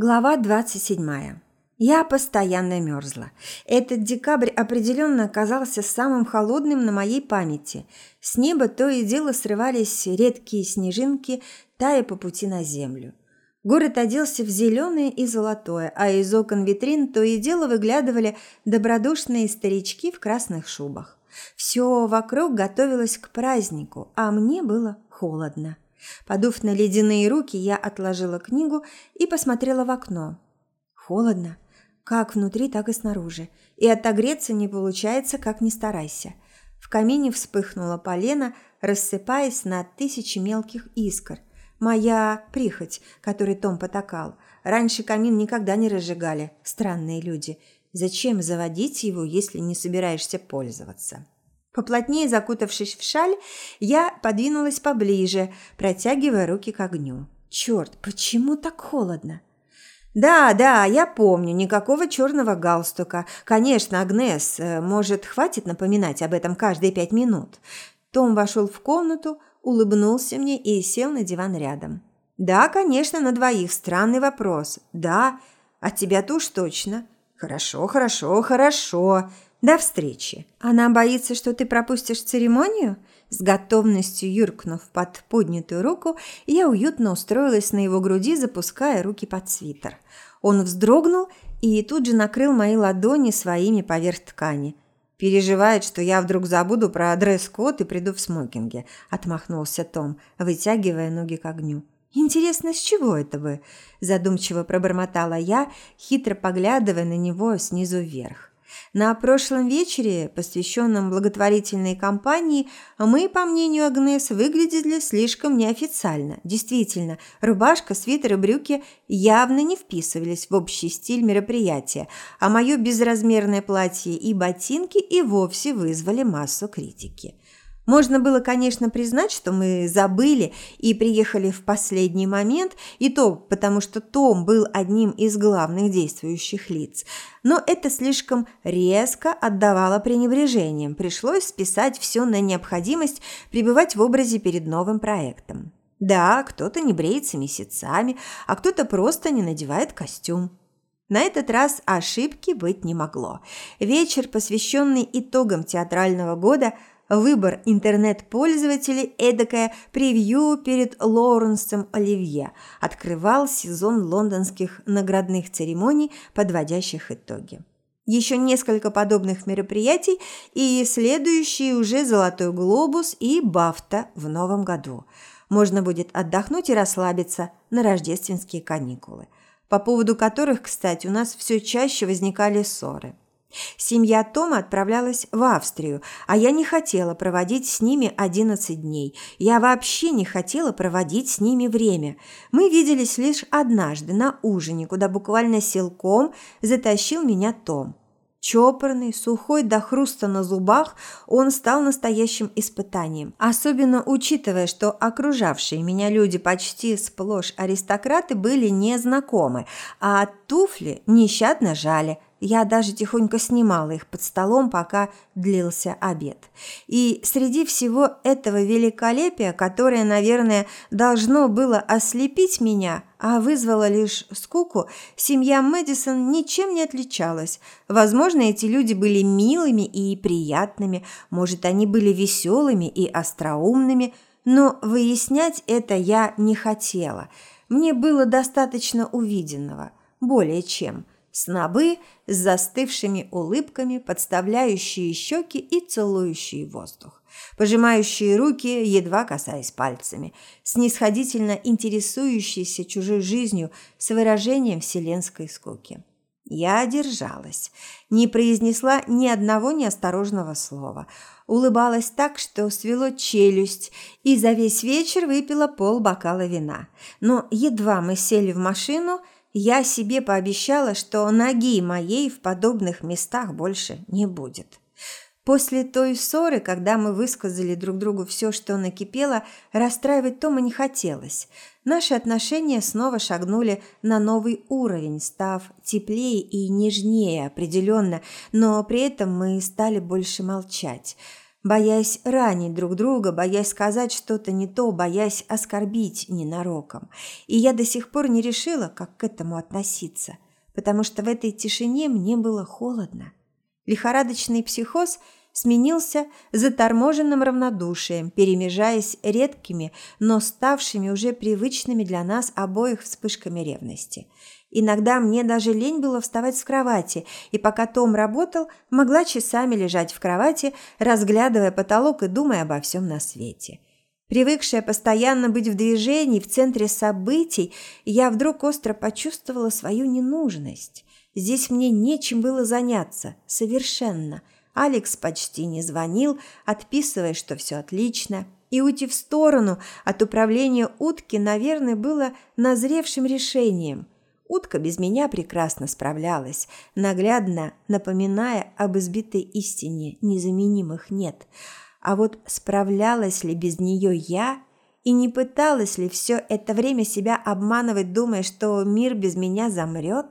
Глава 27. Я постоянно мерзла. Этот декабрь определенно оказался самым холодным на моей памяти. С неба то и дело срывались редкие снежинки, тая по пути на землю. Город оделся в зеленое и золотое, а из окон витрин то и дело выглядывали добродушные старички в красных шубах. Все вокруг готовилось к празднику, а мне было холодно. Подув на ледяные руки, я отложила книгу и посмотрела в окно. Холодно, как внутри, так и снаружи, и отогреться не получается, как ни старайся. В камине вспыхнула полена, рассыпаясь на тысячи мелких искр. Моя прихоть, которой Том потакал. Раньше камин никогда не разжигали, странные люди. Зачем заводить его, если не собираешься пользоваться? Поплотнее закутавшись в шаль, я подвинулась поближе, протягивая руки к огню. Черт, почему так холодно? Да, да, я помню, никакого черного галстука. Конечно, Агнес, э, может, хватит напоминать об этом каждые пять минут. Том вошел в комнату, улыбнулся мне и сел на диван рядом. Да, конечно, на двоих. Странный вопрос. Да, от тебя-то уж точно. Хорошо, хорошо, хорошо. До встречи. Она боится, что ты пропустишь церемонию? С готовностью юркнув под поднятую руку, я уютно устроилась на его груди, запуская руки под свитер. Он вздрогнул и тут же накрыл мои ладони своими поверх ткани. «Переживает, что я вдруг забуду про дресс-код и приду в смокинге», – отмахнулся Том, вытягивая ноги к огню. «Интересно, с чего это вы?» – задумчиво пробормотала я, хитро поглядывая на него снизу вверх. На прошлом вечере, посвященном благотворительной кампании, мы, по мнению Агнес, выглядели слишком неофициально. Действительно, рубашка, свитер и брюки явно не вписывались в общий стиль мероприятия, а мое безразмерное платье и ботинки и вовсе вызвали массу критики. Можно было, конечно, признать, что мы забыли и приехали в последний момент, и то потому, что Том был одним из главных действующих лиц. Но это слишком резко отдавало пренебрежением. Пришлось списать все на необходимость пребывать в образе перед новым проектом. Да, кто-то не бреется месяцами, а кто-то просто не надевает костюм. На этот раз ошибки быть не могло. Вечер, посвященный итогам театрального года – Выбор интернет-пользователей – эдакое превью перед Лоуренсом Оливье. Открывал сезон лондонских наградных церемоний, подводящих итоги. Еще несколько подобных мероприятий и следующий уже «Золотой глобус» и «Бафта» в новом году. Можно будет отдохнуть и расслабиться на рождественские каникулы, по поводу которых, кстати, у нас все чаще возникали ссоры – Семья Тома отправлялась в Австрию, а я не хотела проводить с ними 11 дней. Я вообще не хотела проводить с ними время. Мы виделись лишь однажды на ужине, куда буквально силком затащил меня Том. Чопорный, сухой до хруста на зубах, он стал настоящим испытанием. Особенно учитывая, что окружавшие меня люди почти сплошь аристократы были незнакомы, а туфли нещадно жали – я даже тихонько снимала их под столом, пока длился обед. И среди всего этого великолепия, которое, наверное, должно было ослепить меня, а вызвало лишь скуку, семья Мэдисон ничем не отличалась. Возможно, эти люди были милыми и приятными, может, они были веселыми и остроумными, но выяснять это я не хотела. Мне было достаточно увиденного, более чем – Снобы с застывшими улыбками, подставляющие щеки и целующие воздух. Пожимающие руки, едва касаясь пальцами. Снисходительно интересующиеся чужой жизнью с выражением вселенской скуки. Я держалась, не произнесла ни одного неосторожного слова. Улыбалась так, что свело челюсть, и за весь вечер выпила пол бокала вина. Но едва мы сели в машину – я себе пообещала, что ноги моей в подобных местах больше не будет. После той ссоры, когда мы высказали друг другу все, что накипело, расстраивать Тома не хотелось. Наши отношения снова шагнули на новый уровень, став теплее и нежнее определенно, но при этом мы стали больше молчать – боясь ранить друг друга, боясь сказать что-то не то, боясь оскорбить ненароком. И я до сих пор не решила, как к этому относиться, потому что в этой тишине мне было холодно. Лихорадочный психоз – сменился заторможенным равнодушием, перемежаясь редкими, но ставшими уже привычными для нас обоих вспышками ревности. Иногда мне даже лень было вставать с кровати, и пока Том работал, могла часами лежать в кровати, разглядывая потолок и думая обо всем на свете. Привыкшая постоянно быть в движении, в центре событий, я вдруг остро почувствовала свою ненужность. Здесь мне нечем было заняться, совершенно – Алекс почти не звонил, отписывая, что все отлично. И уйти в сторону от управления утки, наверное, было назревшим решением. Утка без меня прекрасно справлялась, наглядно напоминая об избитой истине незаменимых нет. А вот справлялась ли без нее я и не пыталась ли все это время себя обманывать, думая, что мир без меня замрет?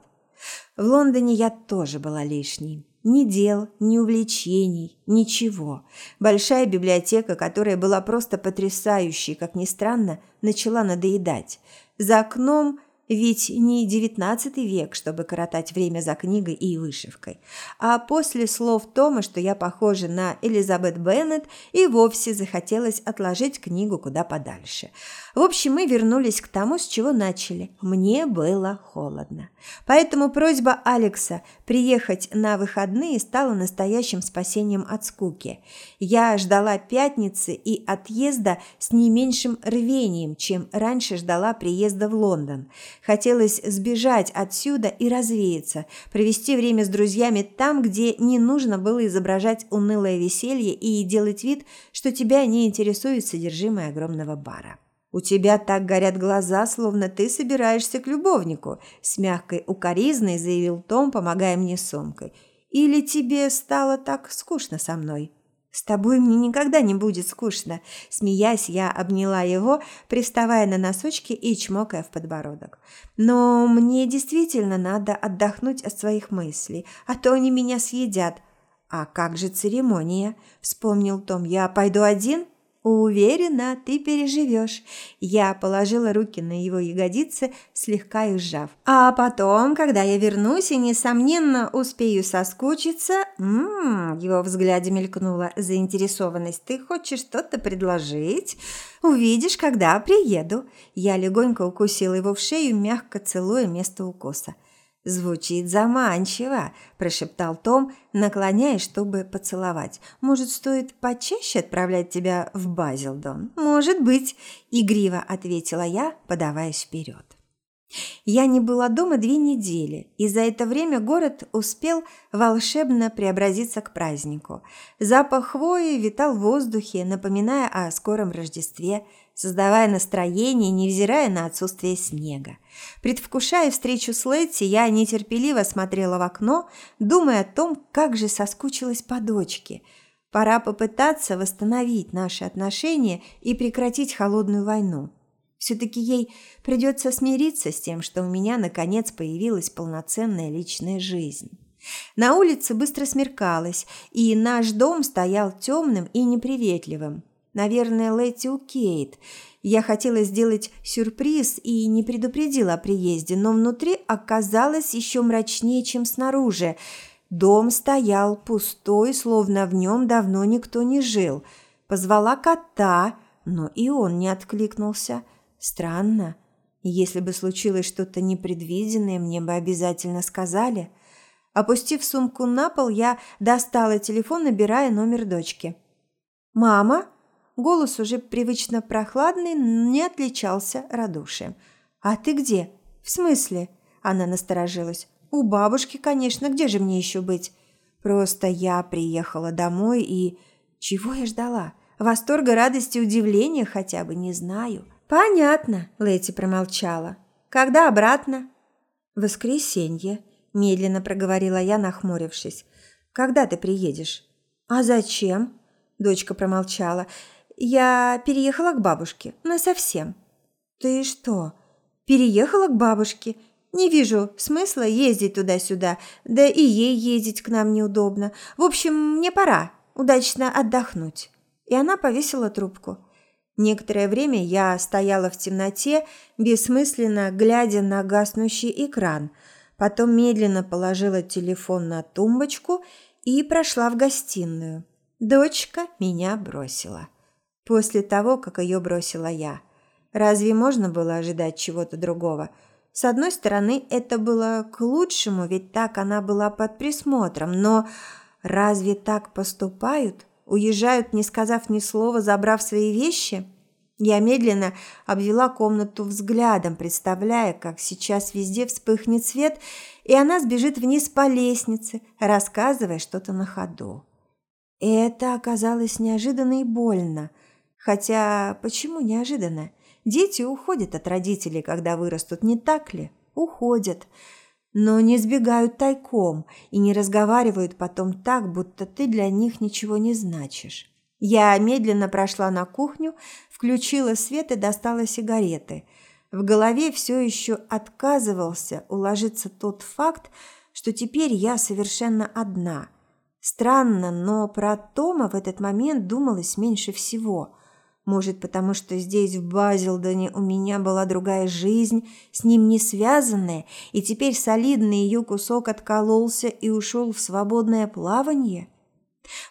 В Лондоне я тоже была лишней. Ни дел, ни увлечений, ничего. Большая библиотека, которая была просто потрясающей, как ни странно, начала надоедать. За окном ведь не девятнадцатый век, чтобы коротать время за книгой и вышивкой. А после слов Тома, что я похожа на Элизабет Беннет, и вовсе захотелось отложить книгу куда подальше – в общем, мы вернулись к тому, с чего начали. Мне было холодно. Поэтому просьба Алекса приехать на выходные стала настоящим спасением от скуки. Я ждала пятницы и отъезда с не меньшим рвением, чем раньше ждала приезда в Лондон. Хотелось сбежать отсюда и развеяться, провести время с друзьями там, где не нужно было изображать унылое веселье и делать вид, что тебя не интересует содержимое огромного бара. «У тебя так горят глаза, словно ты собираешься к любовнику», – с мягкой укоризной заявил Том, помогая мне сумкой. «Или тебе стало так скучно со мной?» «С тобой мне никогда не будет скучно», – смеясь, я обняла его, приставая на носочки и чмокая в подбородок. «Но мне действительно надо отдохнуть от своих мыслей, а то они меня съедят». «А как же церемония?» – вспомнил Том. «Я пойду один?» «Уверена, ты переживешь». Я положила руки на его ягодицы, слегка их сжав. «А потом, когда я вернусь и, несомненно, успею соскучиться...» «Ммм...» Его взгляде мелькнула заинтересованность. «Ты хочешь что-то предложить?» «Увидишь, когда приеду». Я легонько укусила его в шею, мягко целуя место укуса. «Звучит заманчиво», – прошептал Том, наклоняясь, чтобы поцеловать. «Может, стоит почаще отправлять тебя в Базилдон?» «Может быть», – игриво ответила я, подаваясь вперед. Я не была дома две недели, и за это время город успел волшебно преобразиться к празднику. Запах хвои витал в воздухе, напоминая о скором Рождестве – создавая настроение, невзирая на отсутствие снега. Предвкушая встречу с Летти, я нетерпеливо смотрела в окно, думая о том, как же соскучилась по дочке. Пора попытаться восстановить наши отношения и прекратить холодную войну. Все-таки ей придется смириться с тем, что у меня наконец появилась полноценная личная жизнь. На улице быстро смеркалось, и наш дом стоял темным и неприветливым. Наверное, Летти Кейт. Я хотела сделать сюрприз и не предупредила о приезде, но внутри оказалось еще мрачнее, чем снаружи. Дом стоял пустой, словно в нем давно никто не жил. Позвала кота, но и он не откликнулся. Странно. Если бы случилось что-то непредвиденное, мне бы обязательно сказали. Опустив сумку на пол, я достала телефон, набирая номер дочки. «Мама?» Голос уже привычно прохладный, не отличался радушием. «А ты где?» «В смысле?» Она насторожилась. «У бабушки, конечно, где же мне еще быть?» «Просто я приехала домой и...» «Чего я ждала? Восторга, радости, удивления хотя бы, не знаю». «Понятно», – Лэти промолчала. «Когда обратно?» «Воскресенье», – медленно проговорила я, нахмурившись. «Когда ты приедешь?» «А зачем?» – дочка промолчала. Я переехала к бабушке. Насовсем. Ты что, переехала к бабушке? Не вижу смысла ездить туда-сюда, да и ей ездить к нам неудобно. В общем, мне пора. удачно отдохнуть». И она повесила трубку. Некоторое время я стояла в темноте, бессмысленно глядя на гаснущий экран. Потом медленно положила телефон на тумбочку и прошла в гостиную. Дочка меня бросила. После того, как ее бросила я. Разве можно было ожидать чего-то другого? С одной стороны, это было к лучшему, ведь так она была под присмотром, но разве так поступают? Уезжают, не сказав ни слова, забрав свои вещи? Я медленно обвела комнату взглядом, представляя, как сейчас везде вспыхнет свет, и она сбежит вниз по лестнице, рассказывая что-то на ходу. Это оказалось неожиданно и больно. Хотя почему неожиданно? Дети уходят от родителей, когда вырастут, не так ли? Уходят но не сбегают тайком и не разговаривают потом так, будто ты для них ничего не значишь. Я медленно прошла на кухню, включила свет и достала сигареты. В голове все еще отказывался уложиться тот факт, что теперь я совершенно одна. Странно, но про Тома в этот момент думалось меньше всего. Может, потому что здесь, в Базилдоне, у меня была другая жизнь, с ним не связанная, и теперь солидный ее кусок откололся и ушел в свободное плавание?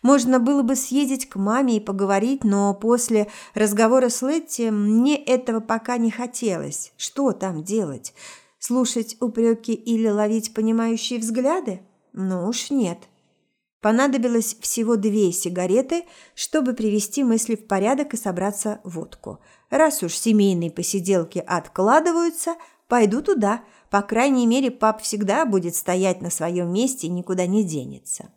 Можно было бы съездить к маме и поговорить, но после разговора с Летти мне этого пока не хотелось. Что там делать? Слушать упреки или ловить понимающие взгляды? Ну уж нет. Понадобилось всего две сигареты, чтобы привести мысли в порядок и собраться в водку. Раз уж семейные посиделки откладываются, пойду туда. По крайней мере, пап всегда будет стоять на своем месте и никуда не денется.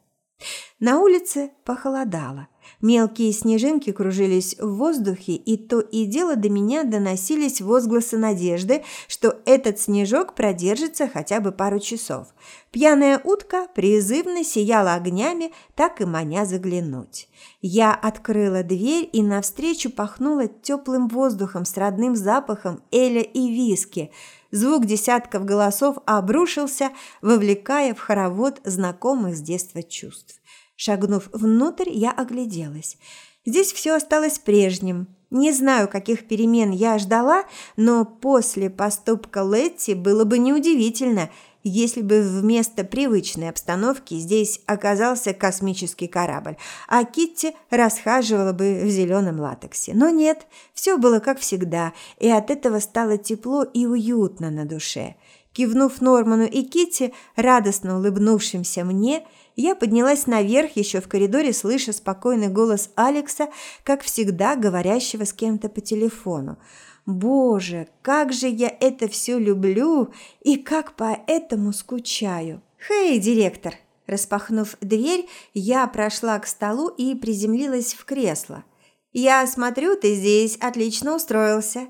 На улице похолодало. Мелкие снежинки кружились в воздухе, и то и дело до меня доносились возгласы надежды, что этот снежок продержится хотя бы пару часов. Пьяная утка призывно сияла огнями, так и маня заглянуть. Я открыла дверь и навстречу пахнула теплым воздухом с родным запахом эля и виски. Звук десятков голосов обрушился, вовлекая в хоровод знакомых с детства чувств. Шагнув внутрь, я огляделась. Здесь все осталось прежним. Не знаю, каких перемен я ждала, но после поступка Летти было бы неудивительно, если бы вместо привычной обстановки здесь оказался космический корабль, а Китти расхаживала бы в зеленом латексе. Но нет, все было как всегда, и от этого стало тепло и уютно на душе. Кивнув Норману и Китти, радостно улыбнувшимся мне, я поднялась наверх, еще в коридоре, слыша спокойный голос Алекса, как всегда говорящего с кем-то по телефону. Боже, как же я это все люблю и как по этому скучаю. Хей, директор! Распахнув дверь, я прошла к столу и приземлилась в кресло. «Я смотрю, ты здесь отлично устроился».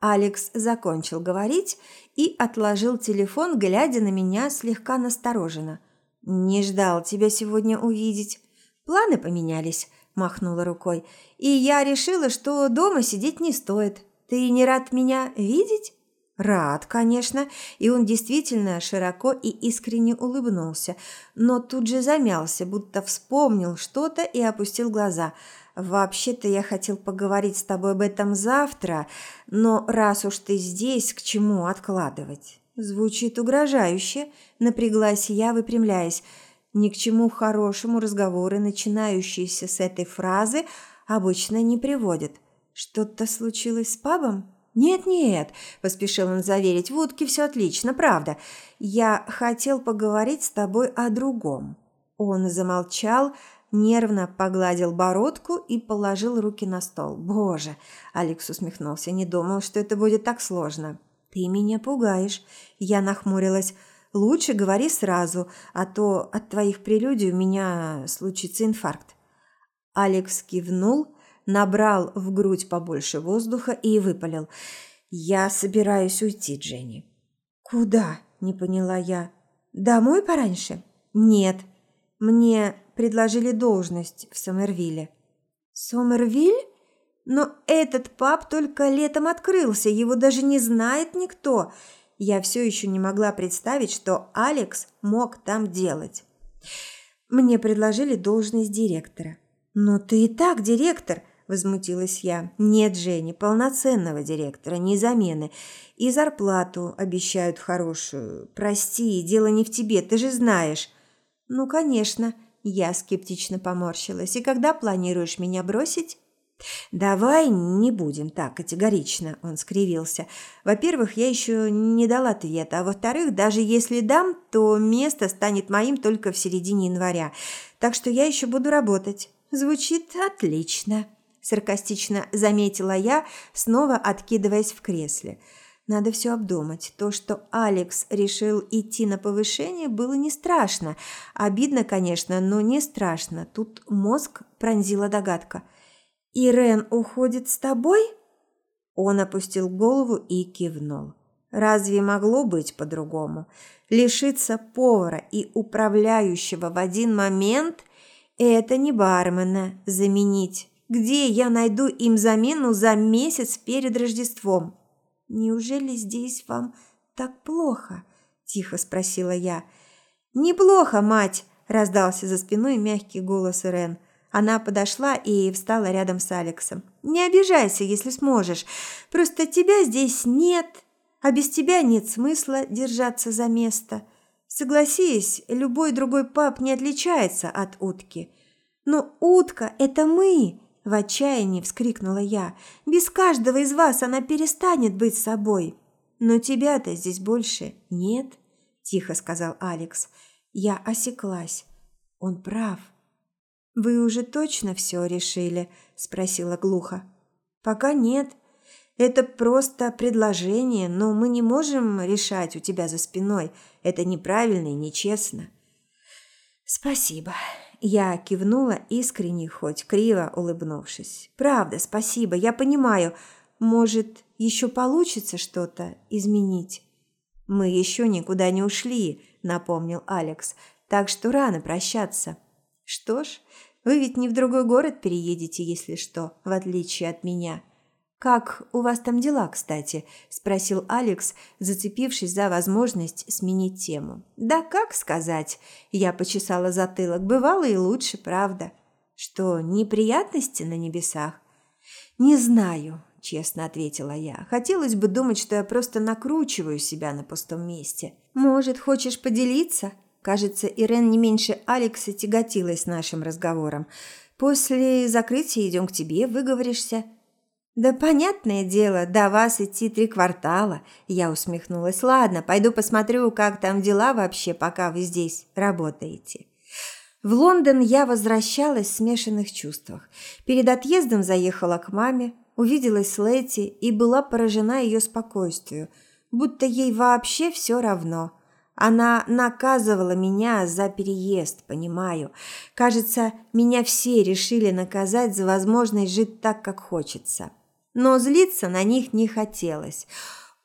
Алекс закончил говорить и отложил телефон, глядя на меня слегка настороженно. «Не ждал тебя сегодня увидеть. Планы поменялись», – махнула рукой. «И я решила, что дома сидеть не стоит. Ты не рад меня видеть?» Рад, конечно, и он действительно широко и искренне улыбнулся, но тут же замялся, будто вспомнил что-то и опустил глаза. «Вообще-то я хотел поговорить с тобой об этом завтра, но раз уж ты здесь, к чему откладывать?» Звучит угрожающе, напряглась я, выпрямляясь. Ни к чему хорошему разговоры, начинающиеся с этой фразы, обычно не приводят. Что-то случилось с пабом? «Нет-нет», – поспешил он заверить, – «в утке все отлично, правда. Я хотел поговорить с тобой о другом». Он замолчал, нервно погладил бородку и положил руки на стол. «Боже!» – Алекс усмехнулся, не думал, что это будет так сложно. «Ты меня пугаешь», – я нахмурилась. «Лучше говори сразу, а то от твоих прелюдий у меня случится инфаркт». Алекс кивнул, набрал в грудь побольше воздуха и выпалил. «Я собираюсь уйти, Дженни». «Куда?» – не поняла я. «Домой пораньше?» «Нет. Мне предложили должность в Сомервилле». «Сомервиль?» Но этот паб только летом открылся, его даже не знает никто. Я все еще не могла представить, что Алекс мог там делать. Мне предложили должность директора. «Но ты и так директор», – возмутилась я. «Нет, Жени, полноценного директора, не замены. И зарплату обещают хорошую. Прости, дело не в тебе, ты же знаешь». «Ну, конечно», – я скептично поморщилась. «И когда планируешь меня бросить?» «Давай не будем так категорично», – он скривился. «Во-первых, я еще не дала ответа, а во-вторых, даже если дам, то место станет моим только в середине января, так что я еще буду работать». «Звучит отлично», – саркастично заметила я, снова откидываясь в кресле. Надо все обдумать. То, что Алекс решил идти на повышение, было не страшно. Обидно, конечно, но не страшно. Тут мозг пронзила догадка – «Ирен уходит с тобой?» Он опустил голову и кивнул. Разве могло быть по-другому? Лишиться повара и управляющего в один момент – это не бармена заменить. Где я найду им замену за месяц перед Рождеством? Неужели здесь вам так плохо? Тихо спросила я. Неплохо, мать, раздался за спиной мягкий голос Ирен. Она подошла и встала рядом с Алексом. «Не обижайся, если сможешь. Просто тебя здесь нет, а без тебя нет смысла держаться за место. Согласись, любой другой пап не отличается от утки. Но утка – это мы!» – в отчаянии вскрикнула я. «Без каждого из вас она перестанет быть собой. Но тебя-то здесь больше нет», – тихо сказал Алекс. Я осеклась. Он прав. «Вы уже точно все решили?» – спросила глухо. «Пока нет. Это просто предложение, но мы не можем решать у тебя за спиной. Это неправильно и нечестно». «Спасибо». Я кивнула искренне, хоть криво улыбнувшись. «Правда, спасибо. Я понимаю. Может, еще получится что-то изменить?» «Мы еще никуда не ушли», – напомнил Алекс. «Так что рано прощаться». «Что ж, вы ведь не в другой город переедете, если что, в отличие от меня. Как у вас там дела, кстати? спросил Алекс, зацепившись за возможность сменить тему. Да как сказать? Я почесала затылок. Бывало и лучше, правда. Что, неприятности на небесах? Не знаю, честно ответила я. Хотелось бы думать, что я просто накручиваю себя на пустом месте. Может, хочешь поделиться? Кажется, Ирен не меньше Алекса тяготилась нашим разговором. «После закрытия идем к тебе, выговоришься». «Да понятное дело, до вас идти три квартала», – я усмехнулась. «Ладно, пойду посмотрю, как там дела вообще, пока вы здесь работаете». В Лондон я возвращалась в смешанных чувствах. Перед отъездом заехала к маме, увиделась с Лэти и была поражена ее спокойствию, будто ей вообще все равно – она наказывала меня за переезд, понимаю. Кажется, меня все решили наказать за возможность жить так, как хочется. Но злиться на них не хотелось.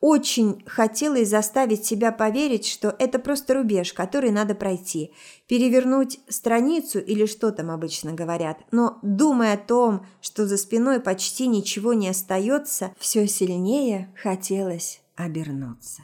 Очень хотелось заставить себя поверить, что это просто рубеж, который надо пройти, перевернуть страницу или что там обычно говорят. Но думая о том, что за спиной почти ничего не остается, все сильнее хотелось обернуться.